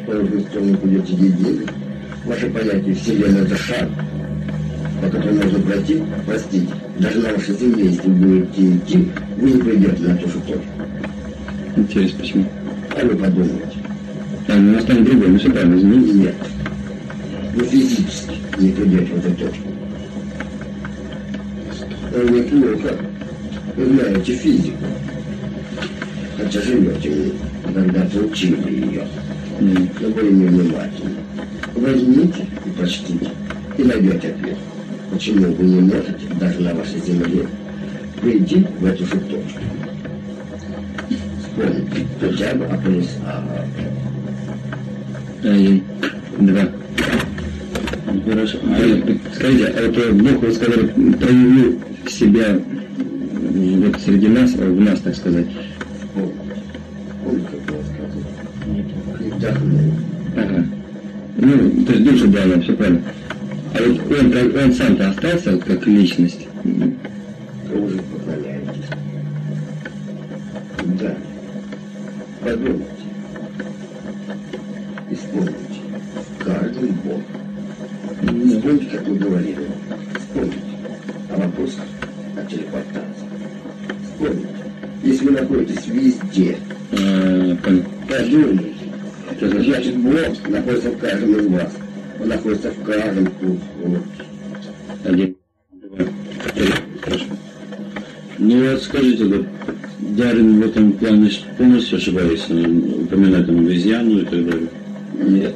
сторону пойдете единый. Ваше понятие Вселенной – это шаг, по которому можно пройти, простите, даже на вашей земле, если вы будете идти, вы не придете на ту же точку. Интересно, почему? А вы подумайте. А, ну, настанет другой, ну все правильно, извините. Нет. Вы физически не придете в эту точку. Это неплохо. Вы знаете физику. Хотя живете в ней, когда-то учили ее. М. Но были невнимательны. Возьмите и прочтите, и найдете ответ. Почему вы не можете, даже на вашей земле, прийти в эту же точку? Вспомните хотя бы о полюсах. Один, два. Хорошо. А, э, скажите, а вот э, Бог, вы сказали, проявил себя вот среди нас, э, в нас, так сказать. Вдохнул. Ага. Ну, то есть душу дал нам, все правильно. А вот он, он сам-то остался вот как личность? Уже поклоняетесь. Да. Подумайте. И вспомните. Каждый Бог. Вспомните, как вы говорили. Вспомните о вопросах о телепортации. Вспомните. Если вы находитесь везде, а, подумайте. Это значит, Значит, Бог находится в каждом из вас. Он находится в каждом куске. один, два, три. Хорошо. Ну вот скажите, вот Дарин в этом плане полностью ошибается, он упоминает там обезьяну и так далее. Нет.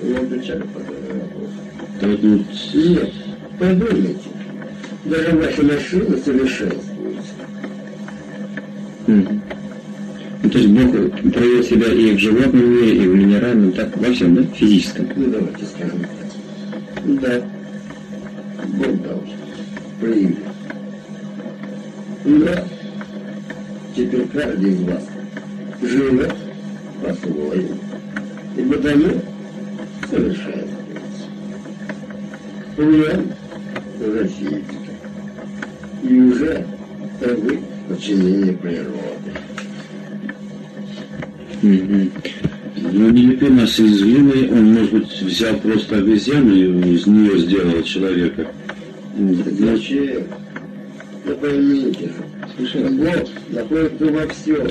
Вы отвечали по этому вопросу. Да вот, ну, Нет, подумайте. Даже ваши машины совершенствуются. Мгм. То есть Бог проявил себя и в животном мире, и в минеральном, так, во всем, да, физическом. Ну, давайте скажем так. Да. Бог дал. Проявил. Да. Теперь каждый из вас живет по-своему. И потому. План уже физика. И уже вы подчинение природы. Мгм. Ну, не лепи нас из глины, он, может быть, взял просто обезьяну и из нее сделал человека. Зачем? Да поймите же, Слушай, Бог находится во всем.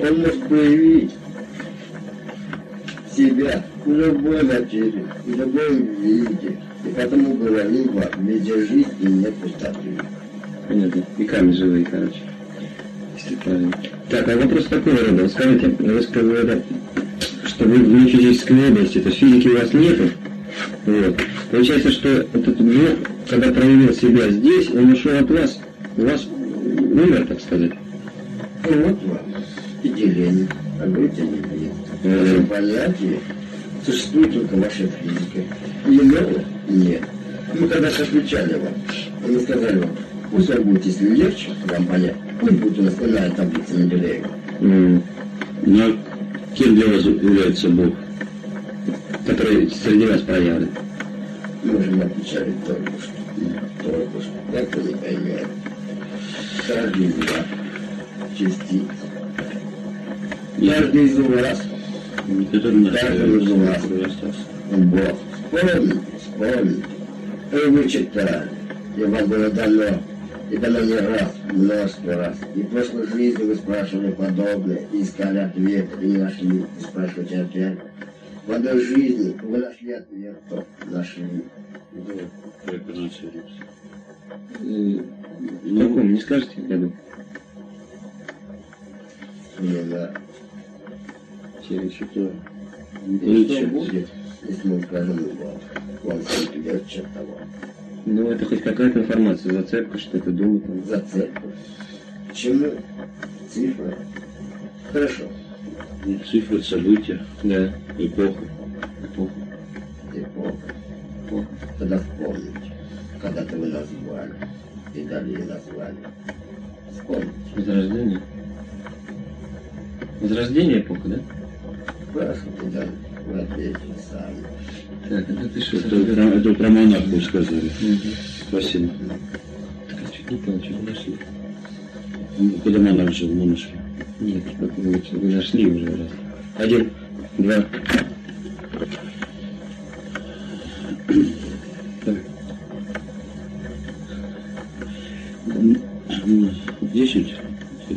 Он может проявить себя в любой материи, в любом виде. И потому говорил вам, везде жизнь и нет пустоты. понятно. И камни живые, короче. Если правильно. Так, а вопрос такого рода. Скажите, вы сказали, что вы в физической области, то есть физики у вас нету. Вот. Получается, что этот Бог, когда проявил себя здесь, он ушел от вас. У вас умер, так сказать. И вот вам и деление, а говорите не нет. Мгм. Ваше понятие существует только ваша физика. И иного нет. Мы когда-то отвечали вам, мы сказали вам, пусть вам будет, если легче вам понять, пусть будет у нас иная таблица Менделеева. М. Но кем для вас является Бог, который среди вас проявлен? Мы же не отвечали только что. Только что. Как не из вас частица. Каждый из вас Который который остался. Бог. Вспомните, вспомните. И вы читали. И вам было дано. И дано не раз, множество раз. И в прошлой жизни вы спрашивали подобное, и искали ответ, и не нашли, и спрашиваете опять. В одной жизни вы нашли ответ, то нашли. Как проnunciируется? В каком, не скажете году? Не да. Через что? И что будет, если мы скажем вам? Вам все придет того. Ну, это хоть какая-то информация, зацепка, что-то думать. там. Зацепку. Почему? Цифра. Хорошо. Ну, Цифры, события, Да. эпоха. Эпоха. Эпоха. Эпоха. Тогда вспомните, когда-то вы назвали и дали ей название. Вспомните. Возрождение. Возрождение эпоха, да? Спрашивайте, да, вы ответите сами. Так, это ты что? Это, про- это про монахов сказали. Мгм. Спасибо. Чуть не нашли. Когда монах жил, мы нашли. Нет, как вы, вы нашли уже раз. Один, два. М,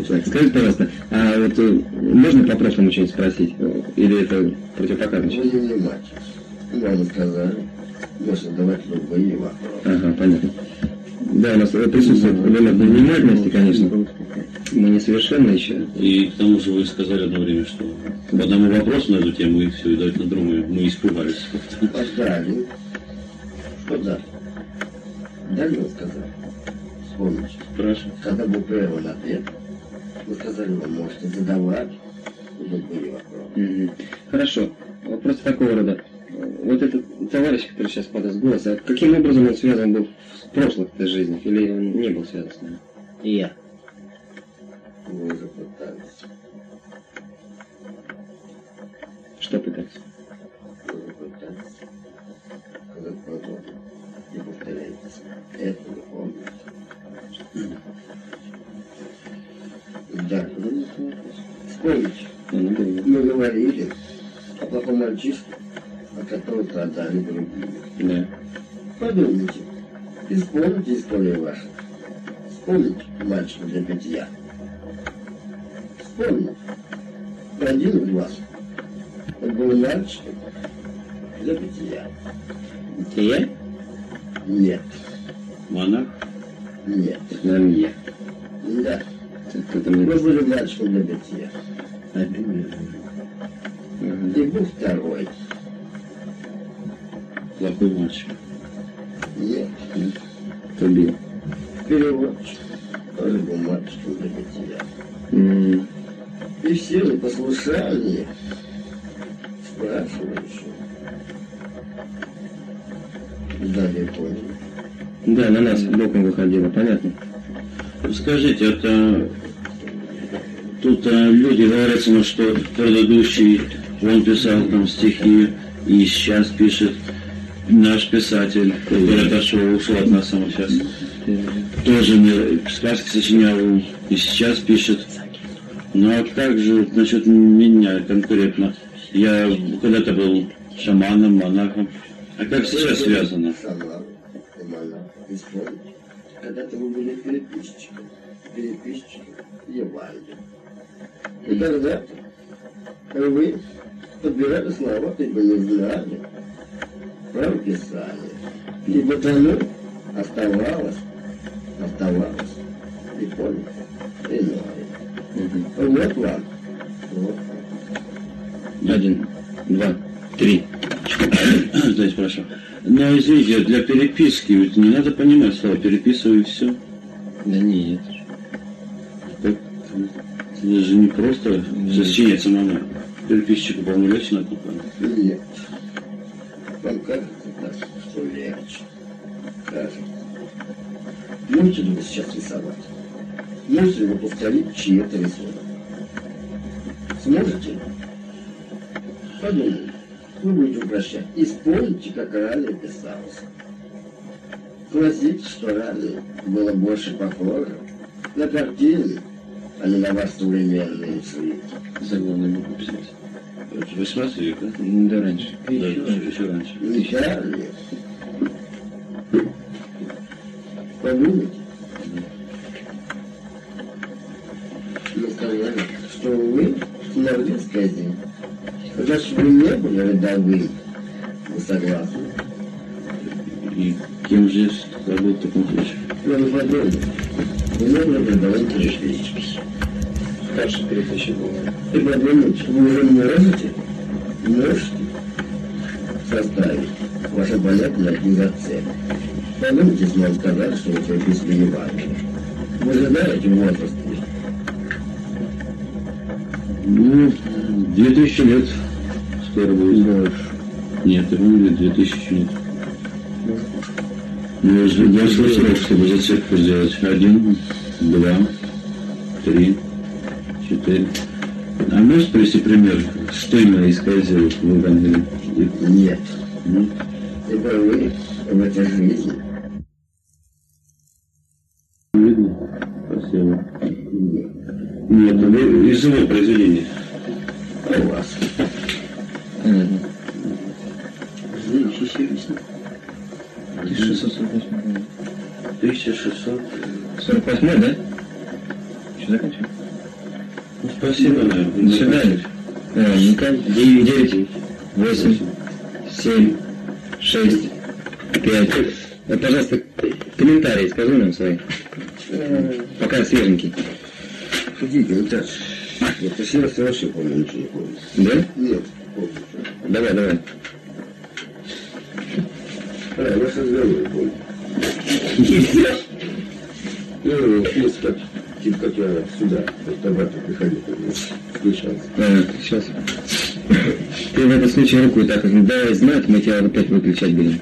Так, скажите, пожалуйста, а вот э, можно по прошлому что-нибудь спросить? Э, Или это противопоказано? Вы не внимательны. Вам сказали, можно давать любые вопросы. Ага, понятно. Да, у нас э, присутствует элемент внимательности, конечно. Мы несовершенны еще. И к тому же вы сказали одно время, что по одному вопросу на эту тему, и все, и дать на другую, мы испугались. Подали. Что да? Дали вы сказали. Вспомните. Хорошо. Когда был первый ответ, вы сказали, вы можете задавать любые вопросы. Хорошо. Вопрос такого рода. Вот этот товарищ, который сейчас подаст голос, а каким образом он связан был в прошлых жизнях? Или он не был связан с нами? И я. Вы уже Было. Мы говорили о плохом мальчишке, о котором продали другие. Да. Подумайте и вспомните историю вашу. Вспомните мальчика для питья. Вспомните. Один из вас. Он был мальчиком для питья. Я? Нет, Монах? нет, я. да. Это кто-то мне... Вы были мальчиком для питья. Один Ага. И был второй. Плохой мальчик. Нет, Кто бил? переводчик. Тоже был мальчиком для питья. М, И все непослушание спрашивающие. Далее понял. Да, на нас боком выходило, понятно. Скажите, это тут а, люди говорят, ну, что предыдущий он писал там стихи и сейчас пишет наш писатель, который отошел, ушел от нас сам сейчас. Тоже мне сказки сочинял и сейчас пишет. Ну а как же насчет меня конкретно? Я когда-то был шаманом, монахом. А как сейчас связано? Когда-то вы были переписчиком, переписчиком Евангелия. И когда-то вы подбирали слова, бы не знали правописание. И потому оставалось, оставалось, и понял, иное. Мгм. Вот вам. Вот. Один, два, три. То есть, прошу. Но извините, для переписки ведь не надо понимать слово переписываю и все. Да нет. Так, это же не просто сочинять самому. Переписчику, по-моему, легче надо. Нет. Вам кажется так, что легче. Кажется. Можете ли вы сейчас рисовать? Можете ли вы повторить чьи-то рисунок? Сможете? Подумайте. Вы будете упрощать. И вспомните, как ранее писался. Согласитесь, что ранее было больше похоже на картины, а не на ваш современный шрифт. Заглавную букву писать. Это 18 век, да? Раньше. Да, еще, еще раньше. Нечаянно. Подумайте. Вы сказали, что вы норвежская земля. Значит, вы не были рядовым. Вы согласны? И кем же в таком случае? Но вы подумайте. Вы не были рядовым переписчиком. Старший переписчик был. И подумайте, вы уже можете, можете составить ваше понятное книгоцель. Подумайте, если вам сказали, что вы переписывали Евангелие. Вы же знаете возраст. Ну, 2000 лет скоро будет. Больше. Нет, это будет 2000 лет. Ну, большой срок, чтобы зацепку сделать. Один, два, три, четыре. А можешь привести пример, что именно исказило в Евангелии? Нет. Ну, Ибо вы в этой жизни видно? Спасибо. нет. Нет, вы из его произведения. А у вас. Понятно. Интересно. 1648 год. 1600. 48 да? Что заканчиваем? Ну, спасибо, наверное. До свидания. А, никак. 9, 9, 8, 7, 6, 5. Вот, пожалуйста, комментарии скажи нам свои. Пока свеженький. Шутите, вот так. Вот по сердцу вообще помню, ничего не помню. Да? Нет, помню. Давай, давай. А. Ну, есть как, типа как я сюда, в табаке приходил, включался. Сейчас. Ты в этом случае руку так, давай знать, мы тебя опять выключать будем.